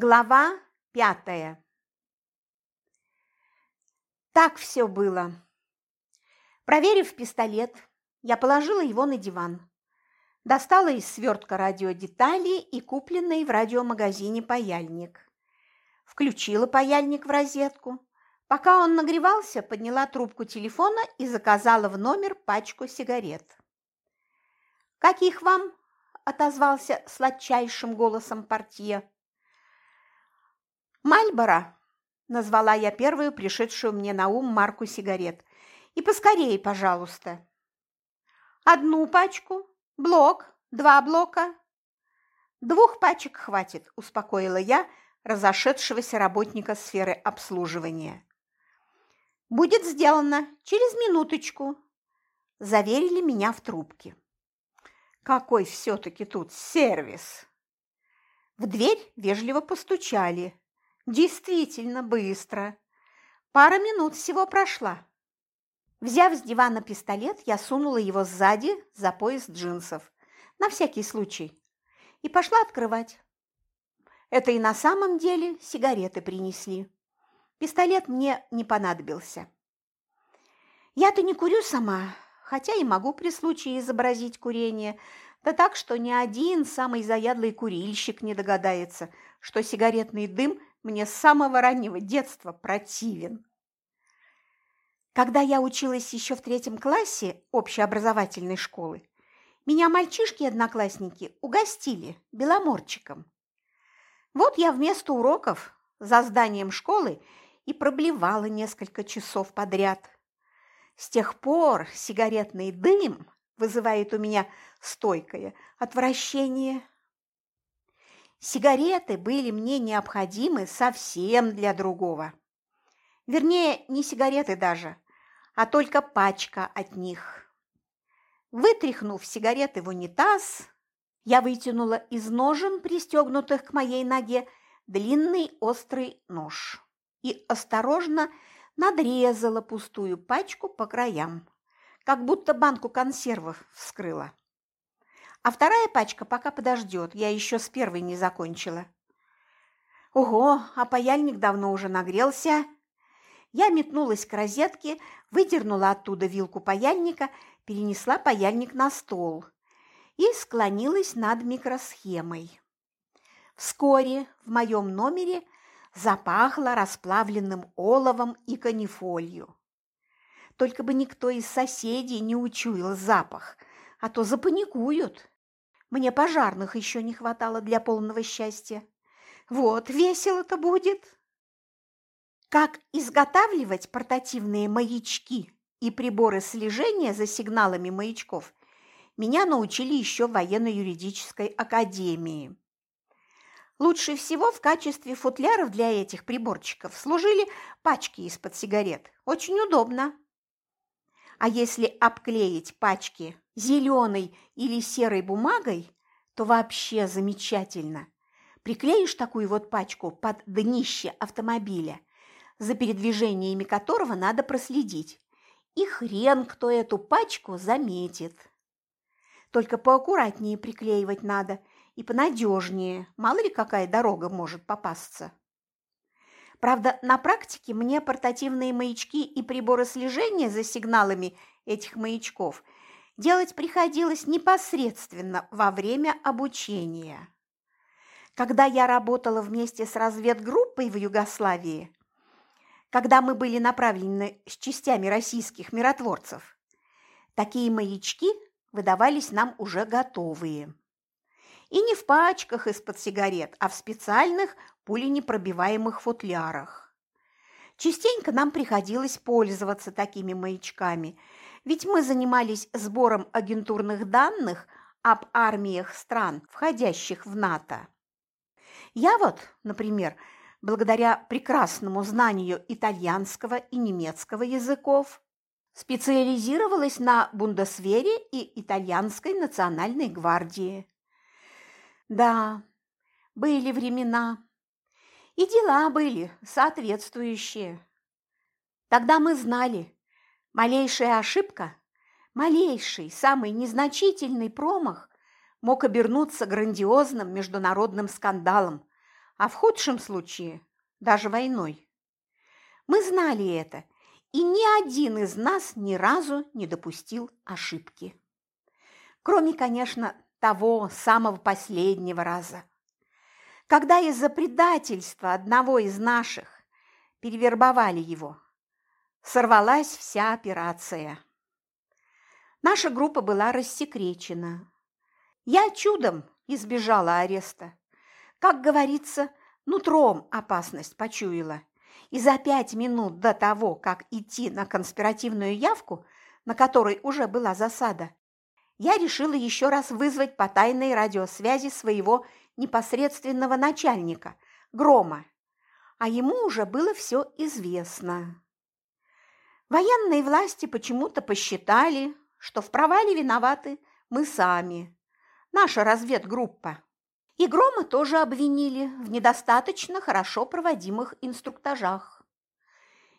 Глава пятая Так все было. Проверив пистолет, я положила его на диван. Достала из свертка радиодетали и купленный в радиомагазине паяльник. Включила паяльник в розетку. Пока он нагревался, подняла трубку телефона и заказала в номер пачку сигарет. «Каких вам?» – отозвался сладчайшим голосом портье. «Мальборо», – назвала я первую пришедшую мне на ум марку сигарет. «И поскорее, пожалуйста». «Одну пачку? Блок? Два блока?» «Двух пачек хватит», – успокоила я разошедшегося работника сферы обслуживания. «Будет сделано через минуточку», – заверили меня в трубке. «Какой все-таки тут сервис!» В дверь вежливо постучали. Действительно быстро. Пара минут всего прошла. Взяв с дивана пистолет, я сунула его сзади за пояс джинсов, на всякий случай, и пошла открывать. Это и на самом деле сигареты принесли. Пистолет мне не понадобился. Я-то не курю сама, хотя и могу при случае изобразить курение, да так, что ни один самый заядлый курильщик не догадается, что сигаретный дым мне с самого раннего детства противен. Когда я училась еще в третьем классе общеобразовательной школы, меня мальчишки-одноклассники угостили беломорчиком. Вот я вместо уроков за зданием школы и проблевала несколько часов подряд. С тех пор сигаретный дым вызывает у меня стойкое отвращение. Сигареты были мне необходимы совсем для другого. Вернее, не сигареты даже, а только пачка от них. Вытряхнув сигареты в унитаз, я вытянула из ножен, пристегнутых к моей ноге, длинный острый нож и осторожно надрезала пустую пачку по краям, как будто банку консервов вскрыла. А вторая пачка пока подождет, я еще с первой не закончила. Ого, а паяльник давно уже нагрелся. Я метнулась к розетке, выдернула оттуда вилку паяльника, перенесла паяльник на стол и склонилась над микросхемой. Вскоре в моем номере запахло расплавленным оловом и канифолью. Только бы никто из соседей не учуял запах, а то запаникуют. Мне пожарных еще не хватало для полного счастья. Вот, весело-то будет. Как изготавливать портативные маячки и приборы слежения за сигналами маячков, меня научили еще в военно-юридической академии. Лучше всего в качестве футляров для этих приборчиков служили пачки из-под сигарет. Очень удобно. А если обклеить пачки зеленой или серой бумагой, то вообще замечательно. Приклеишь такую вот пачку под днище автомобиля, за передвижениями которого надо проследить, и хрен кто эту пачку заметит. Только поаккуратнее приклеивать надо и понадежнее, мало ли какая дорога может попасться. Правда, на практике мне портативные маячки и приборы слежения за сигналами этих маячков делать приходилось непосредственно во время обучения. Когда я работала вместе с разведгруппой в Югославии, когда мы были направлены с частями российских миротворцев, такие маячки выдавались нам уже готовые. И не в пачках из-под сигарет, а в специальных пуленепробиваемых футлярах. Частенько нам приходилось пользоваться такими маячками, ведь мы занимались сбором агентурных данных об армиях стран, входящих в НАТО. Я вот, например, благодаря прекрасному знанию итальянского и немецкого языков, специализировалась на бундесвере и итальянской национальной гвардии. Да, были времена, и дела были соответствующие. Тогда мы знали, малейшая ошибка, малейший, самый незначительный промах мог обернуться грандиозным международным скандалом, а в худшем случае даже войной. Мы знали это, и ни один из нас ни разу не допустил ошибки. Кроме, конечно, того самого последнего раза, когда из-за предательства одного из наших перевербовали его, сорвалась вся операция. Наша группа была рассекречена. Я чудом избежала ареста. Как говорится, нутром опасность почуяла. И за пять минут до того, как идти на конспиративную явку, на которой уже была засада, я решила еще раз вызвать по тайной радиосвязи своего непосредственного начальника, Грома, а ему уже было все известно. Военные власти почему-то посчитали, что в провале виноваты мы сами, наша разведгруппа. И Грома тоже обвинили в недостаточно хорошо проводимых инструктажах.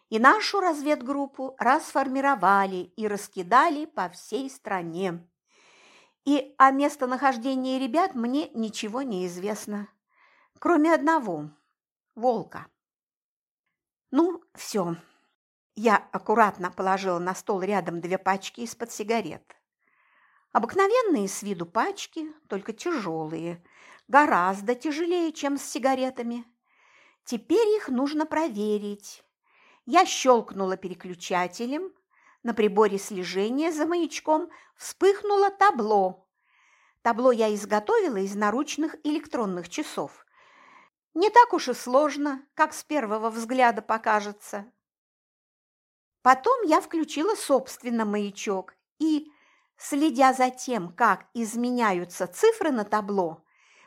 И нашу разведгруппу расформировали и раскидали по всей стране. И о местонахождении ребят мне ничего не известно, кроме одного – волка. Ну, все. Я аккуратно положила на стол рядом две пачки из-под сигарет. Обыкновенные с виду пачки, только тяжелые, гораздо тяжелее, чем с сигаретами. Теперь их нужно проверить. Я щелкнула переключателем, на приборе слежения за маячком вспыхнуло табло. Табло я изготовила из наручных электронных часов. Не так уж и сложно, как с первого взгляда покажется. Потом я включила собственно маячок и, следя за тем, как изменяются цифры на табло,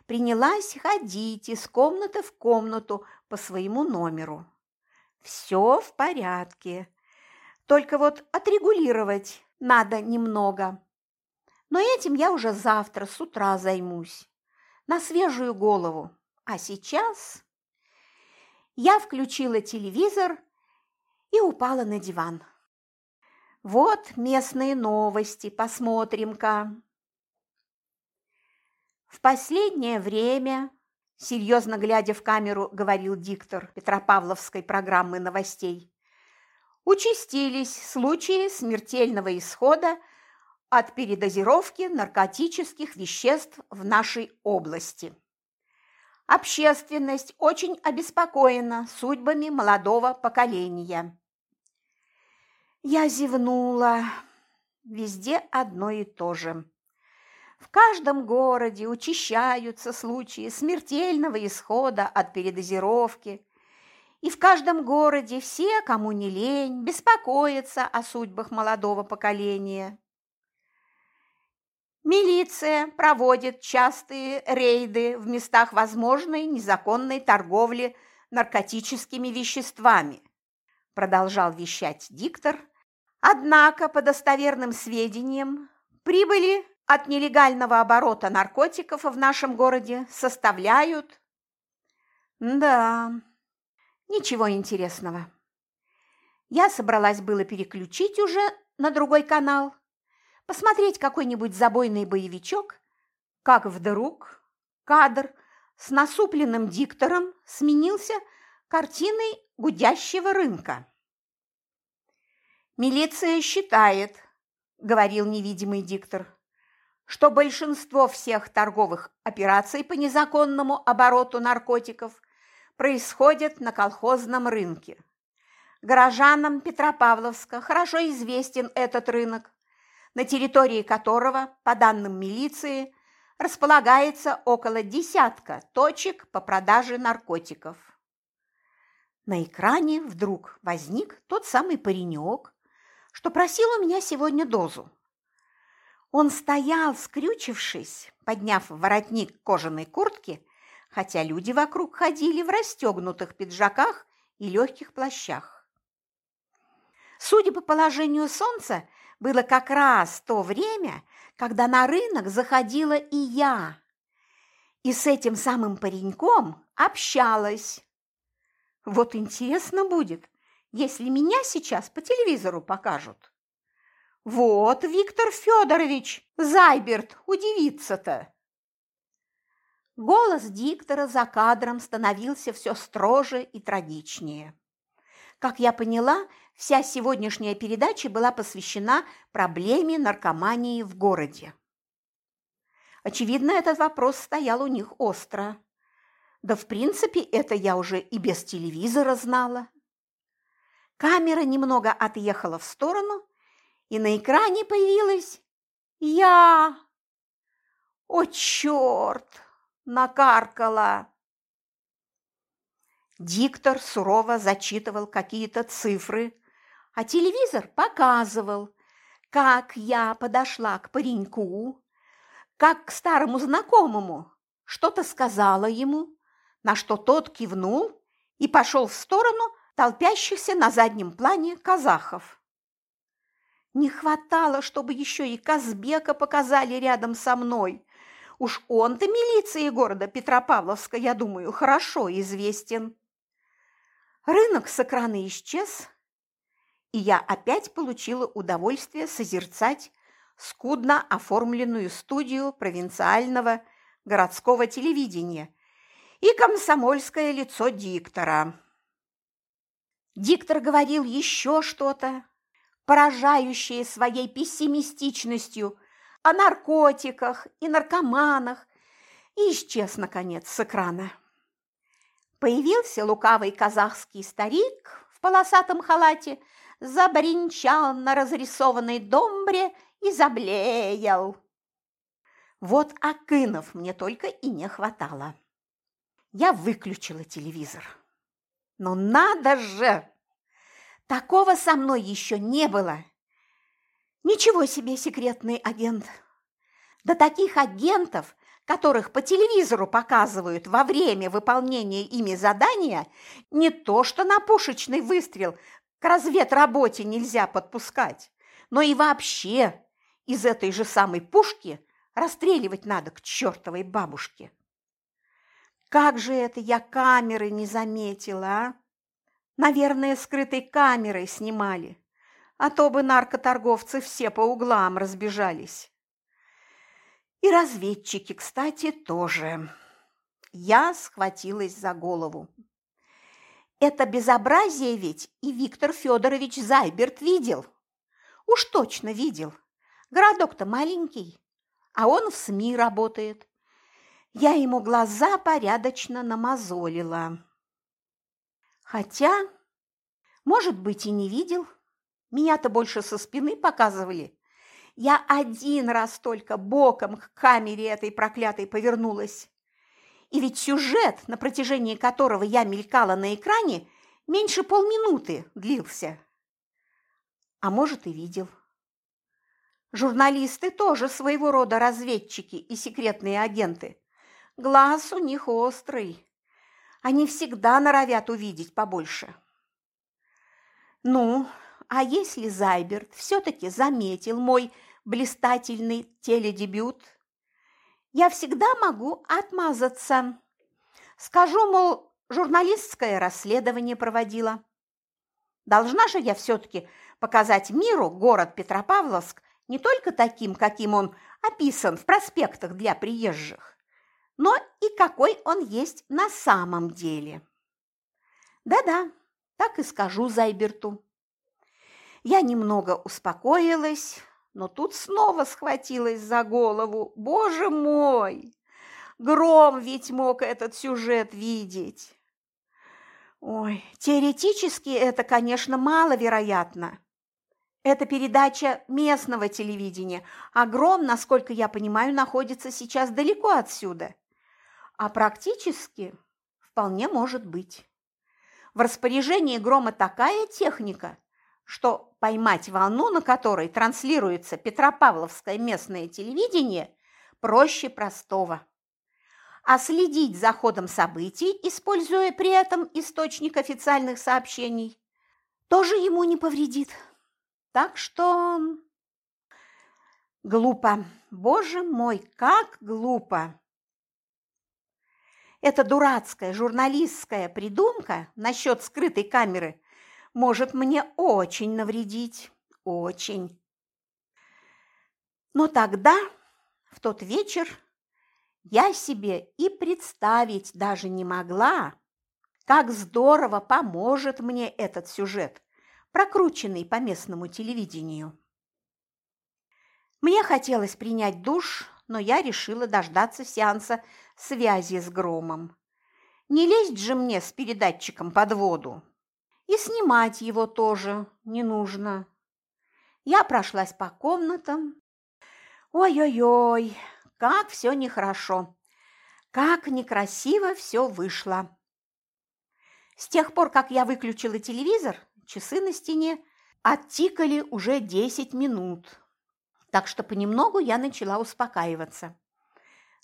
принялась ходить из комнаты в комнату по своему номеру. Все в порядке. Только вот отрегулировать надо немного. Но этим я уже завтра с утра займусь. На свежую голову. А сейчас я включила телевизор и упала на диван. Вот местные новости, посмотрим-ка. В последнее время, серьезно глядя в камеру, говорил диктор Петропавловской программы новостей, участились случаи смертельного исхода от передозировки наркотических веществ в нашей области. Общественность очень обеспокоена судьбами молодого поколения. Я зевнула. Везде одно и то же. В каждом городе учащаются случаи смертельного исхода от передозировки, и в каждом городе все, кому не лень, беспокоятся о судьбах молодого поколения. Милиция проводит частые рейды в местах возможной незаконной торговли наркотическими веществами, продолжал вещать диктор. Однако, по достоверным сведениям, прибыли от нелегального оборота наркотиков в нашем городе составляют... Да, ничего интересного. Я собралась было переключить уже на другой канал, посмотреть какой-нибудь забойный боевичок, как вдруг кадр с насупленным диктором сменился картиной гудящего рынка. «Милиция считает», – говорил невидимый диктор, что большинство всех торговых операций по незаконному обороту наркотиков происходят на колхозном рынке. Горожанам Петропавловска хорошо известен этот рынок, на территории которого, по данным милиции, располагается около десятка точек по продаже наркотиков. На экране вдруг возник тот самый паренек, что просил у меня сегодня дозу. Он стоял, скрючившись, подняв воротник кожаной куртки, хотя люди вокруг ходили в расстегнутых пиджаках и легких плащах. Судя по положению солнца, было как раз то время, когда на рынок заходила и я. И с этим самым пареньком общалась. Вот интересно будет, если меня сейчас по телевизору покажут. Вот Виктор Федорович Зайберт удивится-то. Голос диктора за кадром становился все строже и трагичнее. Как я поняла, вся сегодняшняя передача была посвящена проблеме наркомании в городе. Очевидно, этот вопрос стоял у них остро. Да, в принципе, это я уже и без телевизора знала. Камера немного отъехала в сторону, и на экране появилась я. О, черт! Накаркала! Диктор сурово зачитывал какие-то цифры, а телевизор показывал, как я подошла к пареньку, как к старому знакомому, что-то сказала ему, на что тот кивнул и пошел в сторону толпящихся на заднем плане казахов. Не хватало, чтобы еще и Казбека показали рядом со мной. Уж он-то милиции города Петропавловска, я думаю, хорошо известен. Рынок с экрана исчез, и я опять получила удовольствие созерцать скудно оформленную студию провинциального городского телевидения и комсомольское лицо диктора. Диктор говорил еще что-то, поражающее своей пессимистичностью о наркотиках и наркоманах, и исчез, наконец, с экрана. Появился лукавый казахский старик в полосатом халате, забринчал на разрисованной домбре и заблеял. Вот Акынов мне только и не хватало. Я выключила телевизор. Но надо же! Такого со мной еще не было. Ничего себе секретный агент. До таких агентов, которых по телевизору показывают во время выполнения ими задания, не то что на пушечный выстрел к разведработе нельзя подпускать, но и вообще из этой же самой пушки расстреливать надо к чертовой бабушке. Как же это я камеры не заметила, а? Наверное, скрытой камерой снимали, а то бы наркоторговцы все по углам разбежались. И разведчики, кстати, тоже. Я схватилась за голову. Это безобразие ведь и Виктор Федорович Зайберт видел. Уж точно видел. Городок-то маленький, а он в СМИ работает. Я ему глаза порядочно намазолила. Хотя, может быть, и не видел. Меня-то больше со спины показывали. Я один раз только боком к камере этой проклятой повернулась. И ведь сюжет, на протяжении которого я мелькала на экране, меньше полминуты длился. А может, и видел. Журналисты тоже своего рода разведчики и секретные агенты. Глаз у них острый. Они всегда норовят увидеть побольше. Ну, а если Зайберт все-таки заметил мой блистательный теледебют, я всегда могу отмазаться. Скажу, мол, журналистское расследование проводила. Должна же я все-таки показать миру город Петропавловск не только таким, каким он описан в проспектах для приезжих, но и какой он есть на самом деле. Да-да, так и скажу Зайберту. Я немного успокоилась, но тут снова схватилась за голову. Боже мой! Гром ведь мог этот сюжет видеть. Ой, теоретически это, конечно, маловероятно. Это передача местного телевидения, а Гром, насколько я понимаю, находится сейчас далеко отсюда. А практически вполне может быть. В распоряжении грома такая техника, что поймать волну, на которой транслируется Петропавловское местное телевидение, проще простого. А следить за ходом событий, используя при этом источник официальных сообщений, тоже ему не повредит. Так что... Глупо. Боже мой, как глупо! Эта дурацкая журналистская придумка насчет скрытой камеры может мне очень навредить. Очень. Но тогда, в тот вечер, Я себе и представить даже не могла, как здорово поможет мне этот сюжет, прокрученный по местному телевидению. Мне хотелось принять душ, но я решила дождаться сеанса связи с громом. Не лезть же мне с передатчиком под воду. И снимать его тоже не нужно. Я прошлась по комнатам. Ой-ой-ой, как все нехорошо, как некрасиво все вышло. С тех пор, как я выключила телевизор, часы на стене оттикали уже 10 минут. Так что понемногу я начала успокаиваться.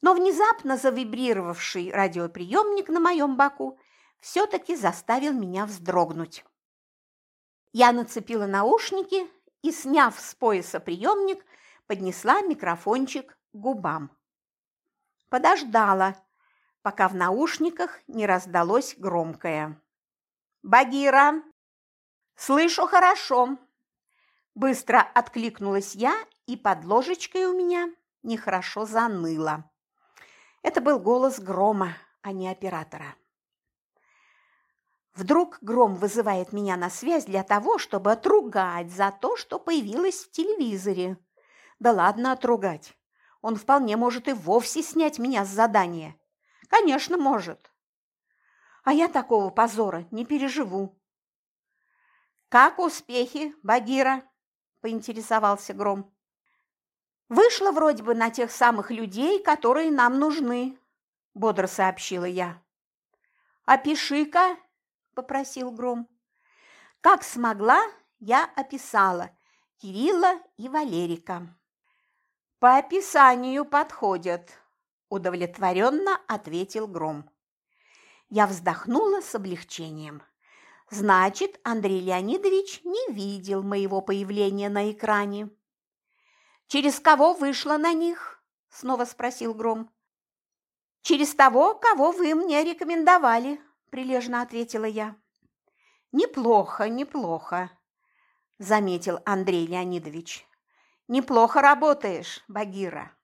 Но внезапно завибрировавший радиоприемник на моем боку все-таки заставил меня вздрогнуть. Я нацепила наушники и, сняв с пояса приемник, поднесла микрофончик к губам. Подождала, пока в наушниках не раздалось громкое. «Багира! Слышу хорошо!» Быстро откликнулась я, и под ложечкой у меня нехорошо заныло. Это был голос грома, а не оператора. Вдруг гром вызывает меня на связь для того, чтобы отругать за то, что появилось в телевизоре. Да ладно отругать. Он вполне может и вовсе снять меня с задания. Конечно, может. А я такого позора не переживу. «Как успехи, Багира?» – поинтересовался Гром. «Вышла вроде бы на тех самых людей, которые нам нужны», – бодро сообщила я. «Опиши-ка попросил Гром. Как смогла, я описала Кирилла и Валерика. По описанию подходят, удовлетворенно ответил Гром. Я вздохнула с облегчением. Значит, Андрей Леонидович не видел моего появления на экране. «Через кого вышла на них?» – снова спросил Гром. «Через того, кого вы мне рекомендовали», – прилежно ответила я. «Неплохо, неплохо», – заметил Андрей Леонидович. «Неплохо работаешь, Багира».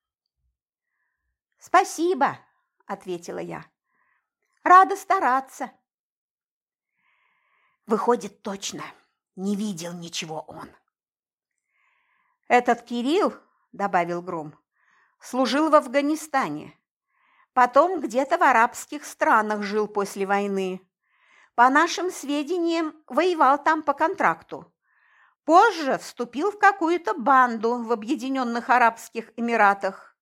«Спасибо», – ответила я. «Рада стараться». Выходит, точно, не видел ничего он. «Этот Кирилл», – добавил Гром, – «служил в Афганистане. Потом где-то в арабских странах жил после войны. По нашим сведениям, воевал там по контракту. Позже вступил в какую-то банду в Объединенных Арабских Эмиратах.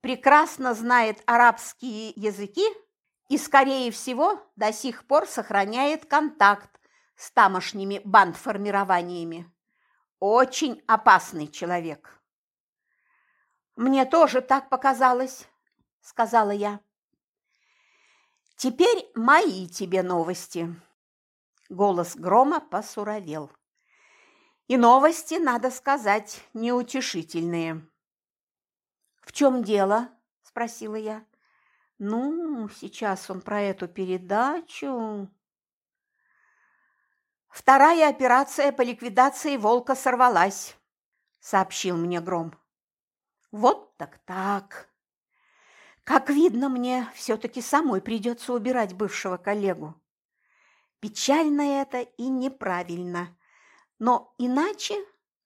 Прекрасно знает арабские языки и, скорее всего, до сих пор сохраняет контакт с тамошними бандформированиями. Очень опасный человек. Мне тоже так показалось, сказала я. Теперь мои тебе новости. Голос грома посуровел. И новости, надо сказать, неутешительные. В чем дело? спросила я. Ну, сейчас он про эту передачу. Вторая операция по ликвидации волка сорвалась, сообщил мне Гром. Вот так так. Как видно, мне все-таки самой придется убирать бывшего коллегу. Печально это и неправильно. Но иначе,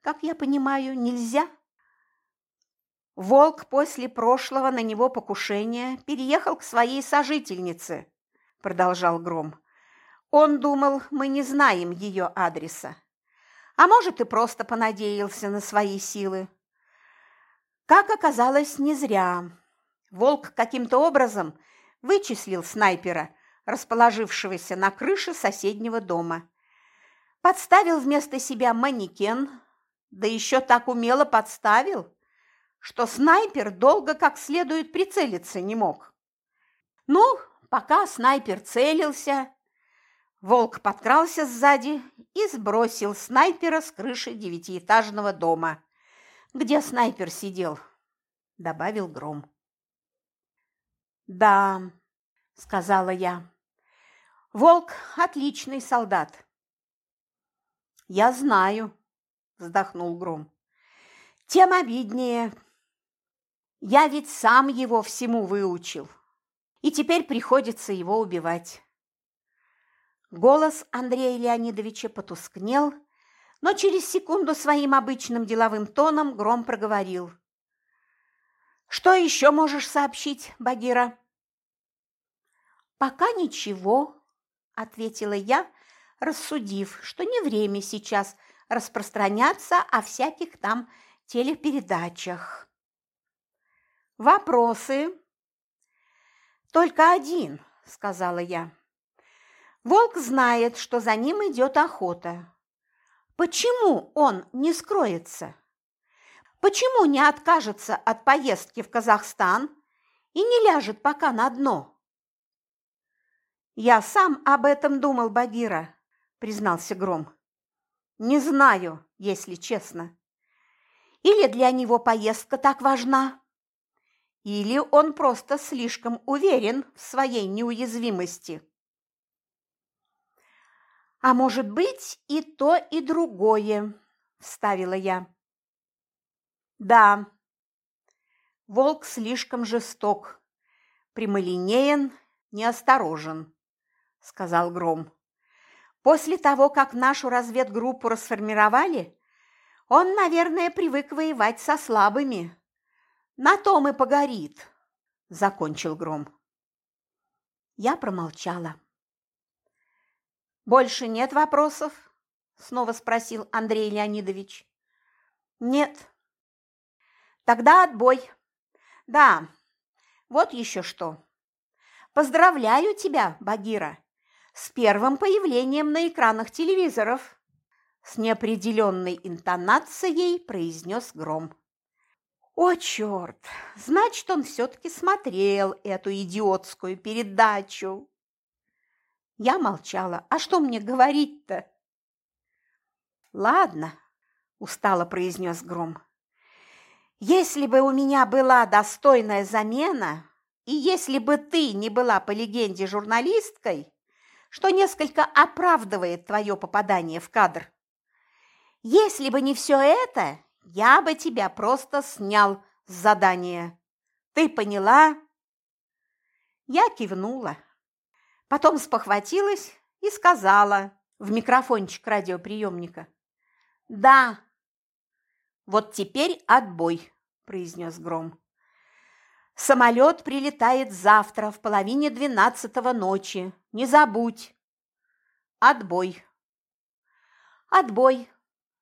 как я понимаю, нельзя. Волк после прошлого на него покушения переехал к своей сожительнице, продолжал Гром. Он думал, мы не знаем ее адреса. А может, и просто понадеялся на свои силы. Как оказалось, не зря. Волк каким-то образом вычислил снайпера, расположившегося на крыше соседнего дома. Подставил вместо себя манекен, да еще так умело подставил, что снайпер долго как следует прицелиться не мог. Ну, пока снайпер целился, волк подкрался сзади и сбросил снайпера с крыши девятиэтажного дома, где снайпер сидел, добавил Гром. «Да», – сказала я. «Волк – отличный солдат». «Я знаю», – вздохнул Гром. «Тем обиднее». Я ведь сам его всему выучил, и теперь приходится его убивать. Голос Андрея Леонидовича потускнел, но через секунду своим обычным деловым тоном Гром проговорил. «Что еще можешь сообщить, Багира?» «Пока ничего», – ответила я, рассудив, что не время сейчас распространяться о всяких там телепередачах. «Вопросы?» «Только один», – сказала я. «Волк знает, что за ним идет охота. Почему он не скроется? Почему не откажется от поездки в Казахстан и не ляжет пока на дно?» «Я сам об этом думал, Багира», – признался Гром. «Не знаю, если честно. Или для него поездка так важна, или он просто слишком уверен в своей неуязвимости». «А может быть, и то, и другое», – вставила я. «Да, волк слишком жесток, прямолинеен, неосторожен. – сказал Гром. «После того, как нашу разведгруппу расформировали, он, наверное, привык воевать со слабыми. На том и погорит», – закончил Гром. Я промолчала. «Больше нет вопросов?» – снова спросил Андрей Леонидович. «Нет». «Тогда отбой. Да, вот еще что. Поздравляю тебя, Багира с первым появлением на экранах телевизоров!» С неопределенной интонацией произнес Гром. «О, черт! Значит, он все-таки смотрел эту идиотскую передачу!» Я молчала. «А что мне говорить-то?» «Ладно», – устало произнес Гром. «Если бы у меня была достойная замена, и если бы ты не была по легенде журналисткой, что несколько оправдывает твое попадание в кадр. Если бы не все это, я бы тебя просто снял с задания. Ты поняла?» Я кивнула. Потом спохватилась и сказала в микрофончик радиоприемника. «Да». «Вот теперь отбой», – произнес Гром. Самолет прилетает завтра в половине двенадцатого ночи. Не забудь. Отбой. Отбой,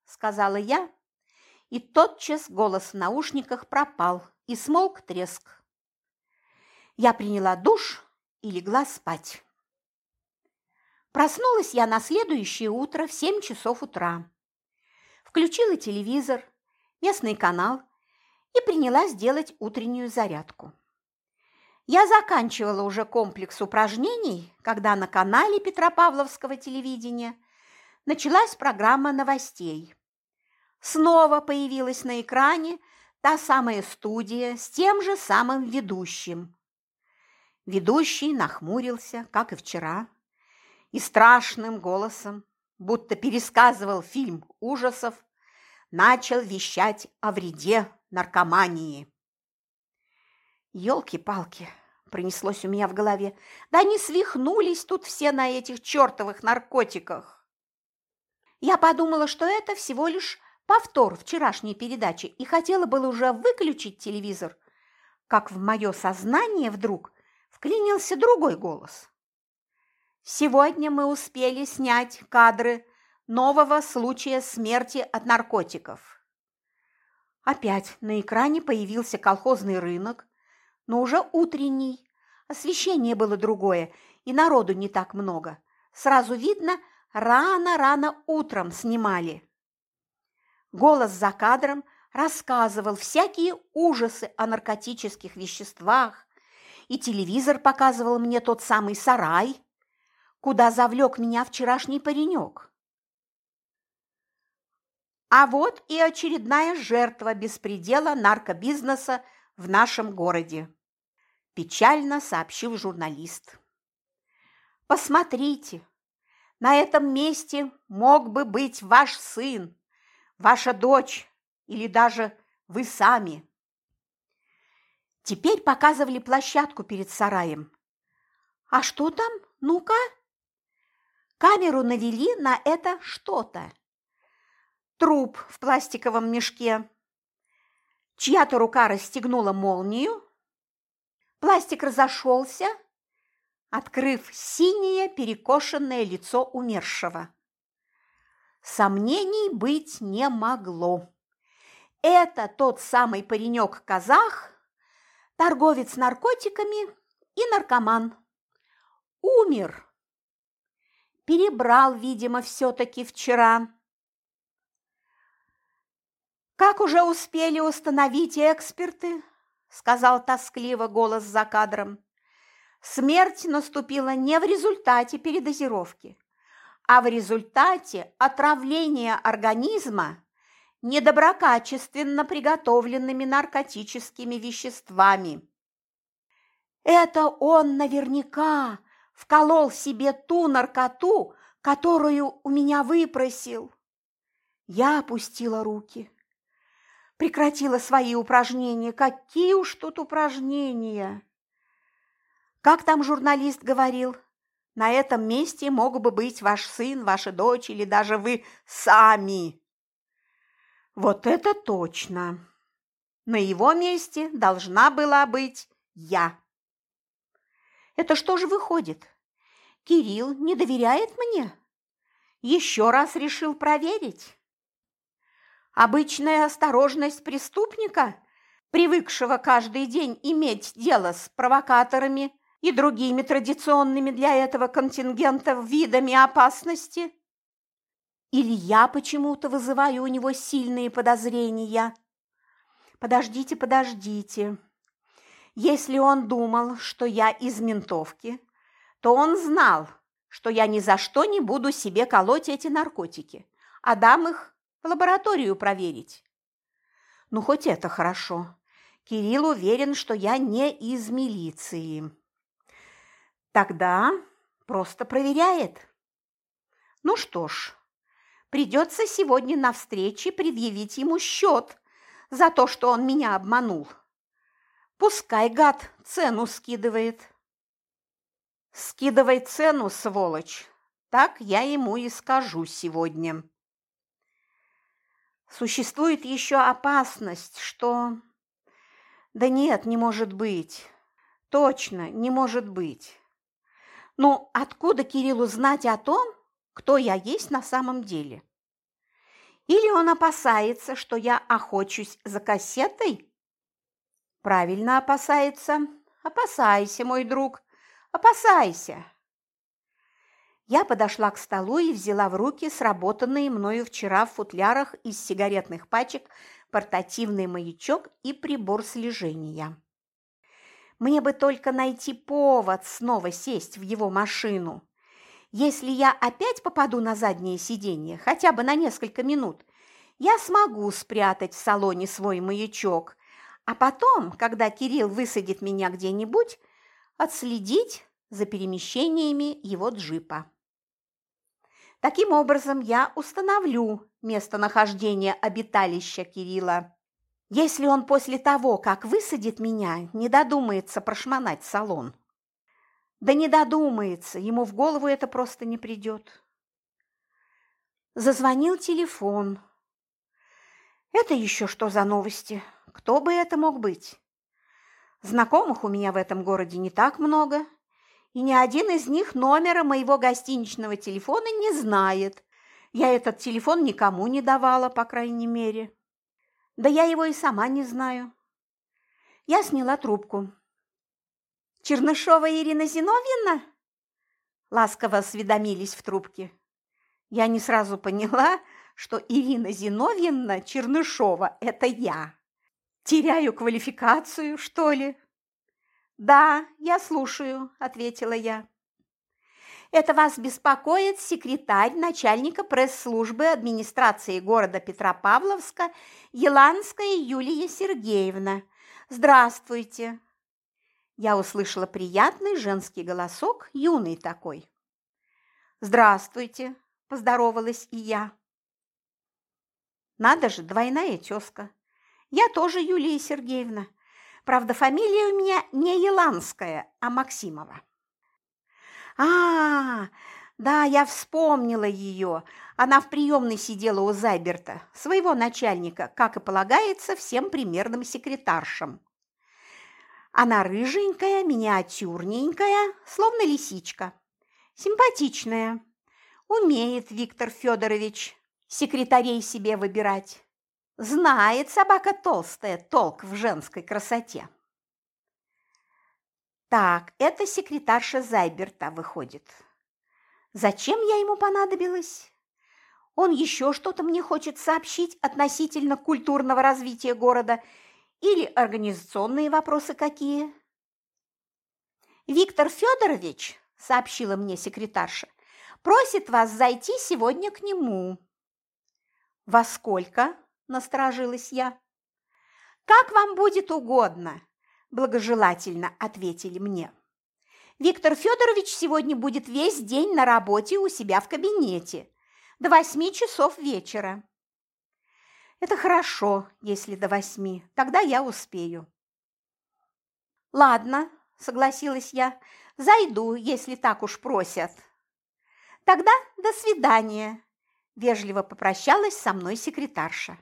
сказала я, и тотчас голос в наушниках пропал, и смолк треск. Я приняла душ и легла спать. Проснулась я на следующее утро в семь часов утра. Включила телевизор, местный канал и принялась делать утреннюю зарядку. Я заканчивала уже комплекс упражнений, когда на канале Петропавловского телевидения началась программа новостей. Снова появилась на экране та самая студия с тем же самым ведущим. Ведущий нахмурился, как и вчера, и страшным голосом, будто пересказывал фильм ужасов, начал вещать о вреде наркомании. Ёлки-палки, пронеслось у меня в голове. Да они свихнулись тут все на этих чертовых наркотиках. Я подумала, что это всего лишь повтор вчерашней передачи и хотела было уже выключить телевизор, как в мое сознание вдруг вклинился другой голос. Сегодня мы успели снять кадры нового случая смерти от наркотиков. Опять на экране появился колхозный рынок, но уже утренний. Освещение было другое, и народу не так много. Сразу видно, рано-рано утром снимали. Голос за кадром рассказывал всякие ужасы о наркотических веществах, и телевизор показывал мне тот самый сарай, куда завлек меня вчерашний паренек. А вот и очередная жертва беспредела наркобизнеса в нашем городе печально сообщил журналист. Посмотрите, на этом месте мог бы быть ваш сын, ваша дочь или даже вы сами. Теперь показывали площадку перед сараем. А что там? Ну-ка. Камеру навели на это что-то. Труп в пластиковом мешке. Чья-то рука расстегнула молнию. Пластик разошелся, открыв синее перекошенное лицо умершего. Сомнений быть не могло. Это тот самый паренек-казах, торговец наркотиками и наркоман. Умер. Перебрал, видимо, все-таки вчера. «Как уже успели установить эксперты?» – сказал тоскливо голос за кадром. Смерть наступила не в результате передозировки, а в результате отравления организма недоброкачественно приготовленными наркотическими веществами. Это он наверняка вколол себе ту наркоту, которую у меня выпросил. Я опустила руки. Прекратила свои упражнения. Какие уж тут упражнения! Как там журналист говорил? На этом месте мог бы быть ваш сын, ваша дочь или даже вы сами. Вот это точно! На его месте должна была быть я. Это что же выходит? Кирилл не доверяет мне? Еще раз решил проверить? Обычная осторожность преступника, привыкшего каждый день иметь дело с провокаторами и другими традиционными для этого контингента видами опасности? Или я почему-то вызываю у него сильные подозрения? Подождите, подождите. Если он думал, что я из ментовки, то он знал, что я ни за что не буду себе колоть эти наркотики, а дам их в лабораторию проверить. Ну, хоть это хорошо. Кирилл уверен, что я не из милиции. Тогда просто проверяет. Ну что ж, Придется сегодня на встрече предъявить ему счет за то, что он меня обманул. Пускай гад цену скидывает. Скидывай цену, сволочь. Так я ему и скажу сегодня. Существует еще опасность, что... Да нет, не может быть. Точно, не может быть. Ну, откуда Кириллу знать о том, кто я есть на самом деле. Или он опасается, что я охочусь за кассетой? Правильно опасается. Опасайся, мой друг, опасайся. Я подошла к столу и взяла в руки сработанные мною вчера в футлярах из сигаретных пачек портативный маячок и прибор слежения. Мне бы только найти повод снова сесть в его машину. Если я опять попаду на заднее сиденье, хотя бы на несколько минут, я смогу спрятать в салоне свой маячок, а потом, когда Кирилл высадит меня где-нибудь, отследить за перемещениями его джипа. Таким образом, я установлю местонахождение обиталища Кирилла. Если он после того, как высадит меня, не додумается прошмонать салон. Да не додумается, ему в голову это просто не придет. Зазвонил телефон. Это еще что за новости? Кто бы это мог быть? Знакомых у меня в этом городе не так много, и ни один из них номера моего гостиничного телефона не знает. Я этот телефон никому не давала, по крайней мере. Да я его и сама не знаю. Я сняла трубку. Чернышова Ирина Зиновьевна?» Ласково осведомились в трубке. Я не сразу поняла, что Ирина Зиновьевна Чернышова – это я. Теряю квалификацию, что ли? «Да, я слушаю», – ответила я. «Это вас беспокоит секретарь начальника пресс-службы администрации города Петропавловска Еланская Юлия Сергеевна. Здравствуйте!» я услышала приятный женский голосок, юный такой. «Здравствуйте!» – поздоровалась и я. Надо же, двойная тезка. Я тоже Юлия Сергеевна. Правда, фамилия у меня не Еланская, а Максимова. А, да, я вспомнила ее. Она в приемной сидела у Зайберта, своего начальника, как и полагается всем примерным секретаршам. Она рыженькая, миниатюрненькая, словно лисичка. Симпатичная. Умеет Виктор Федорович секретарей себе выбирать. Знает собака толстая толк в женской красоте. Так, это секретарша Зайберта выходит. Зачем я ему понадобилась? Он еще что-то мне хочет сообщить относительно культурного развития города или организационные вопросы какие? Виктор Федорович, сообщила мне секретарша, просит вас зайти сегодня к нему. Во сколько? Насторожилась я. Как вам будет угодно, благожелательно ответили мне. Виктор Федорович сегодня будет весь день на работе у себя в кабинете до восьми часов вечера. Это хорошо, если до восьми, тогда я успею. Ладно, согласилась я, зайду, если так уж просят. Тогда до свидания, вежливо попрощалась со мной секретарша.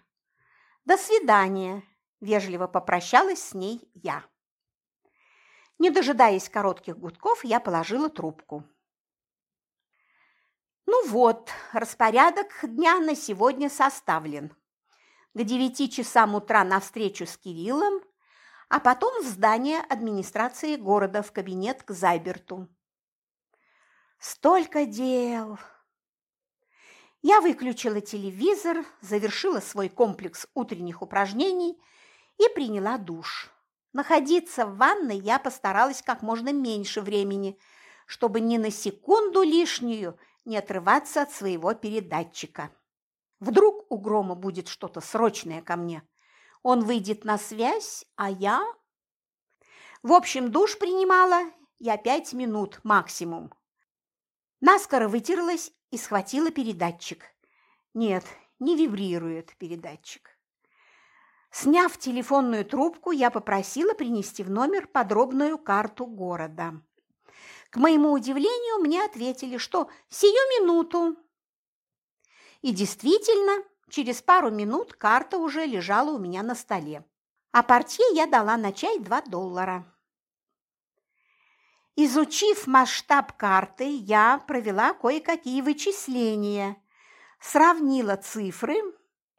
До свидания, вежливо попрощалась с ней я. Не дожидаясь коротких гудков, я положила трубку. Ну вот, распорядок дня на сегодня составлен к девяти часам утра на встречу с Кириллом, а потом в здание администрации города в кабинет к Зайберту. Столько дел! Я выключила телевизор, завершила свой комплекс утренних упражнений и приняла душ. Находиться в ванной я постаралась как можно меньше времени, чтобы ни на секунду лишнюю не отрываться от своего передатчика. Вдруг у Грома будет что-то срочное ко мне. Он выйдет на связь, а я... В общем, душ принимала я пять минут максимум. Наскоро вытерлась и схватила передатчик. Нет, не вибрирует передатчик. Сняв телефонную трубку, я попросила принести в номер подробную карту города. К моему удивлению, мне ответили, что сию минуту и действительно, через пару минут карта уже лежала у меня на столе. А портье я дала на чай 2 доллара. Изучив масштаб карты, я провела кое-какие вычисления, сравнила цифры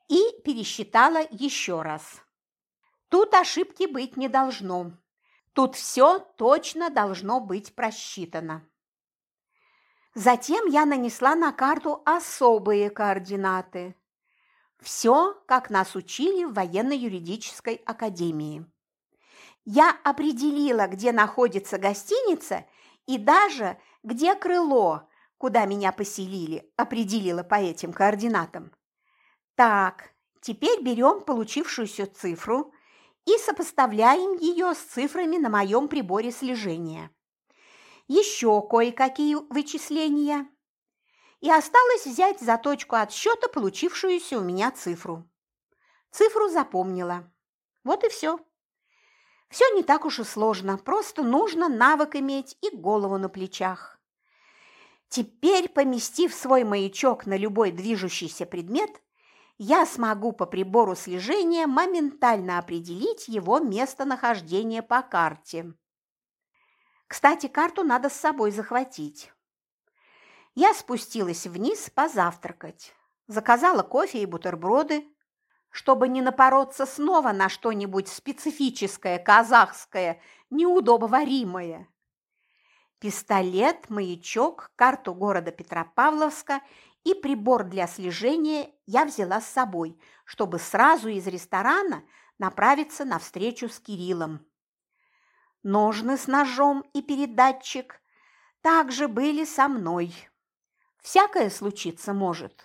и пересчитала еще раз. Тут ошибки быть не должно. Тут все точно должно быть просчитано. Затем я нанесла на карту особые координаты. Все, как нас учили в военно-юридической академии. Я определила, где находится гостиница и даже где крыло, куда меня поселили, определила по этим координатам. Так, теперь берем получившуюся цифру и сопоставляем ее с цифрами на моем приборе слежения еще кое-какие вычисления. И осталось взять за точку отсчета получившуюся у меня цифру. Цифру запомнила. Вот и все. Все не так уж и сложно, просто нужно навык иметь и голову на плечах. Теперь, поместив свой маячок на любой движущийся предмет, я смогу по прибору слежения моментально определить его местонахождение по карте. Кстати, карту надо с собой захватить. Я спустилась вниз позавтракать, заказала кофе и бутерброды, чтобы не напороться снова на что-нибудь специфическое, казахское, неудобоваримое. Пистолет, маячок, карту города Петропавловска и прибор для слежения я взяла с собой, чтобы сразу из ресторана направиться на встречу с Кириллом. Ножны с ножом и передатчик также были со мной. Всякое случиться может.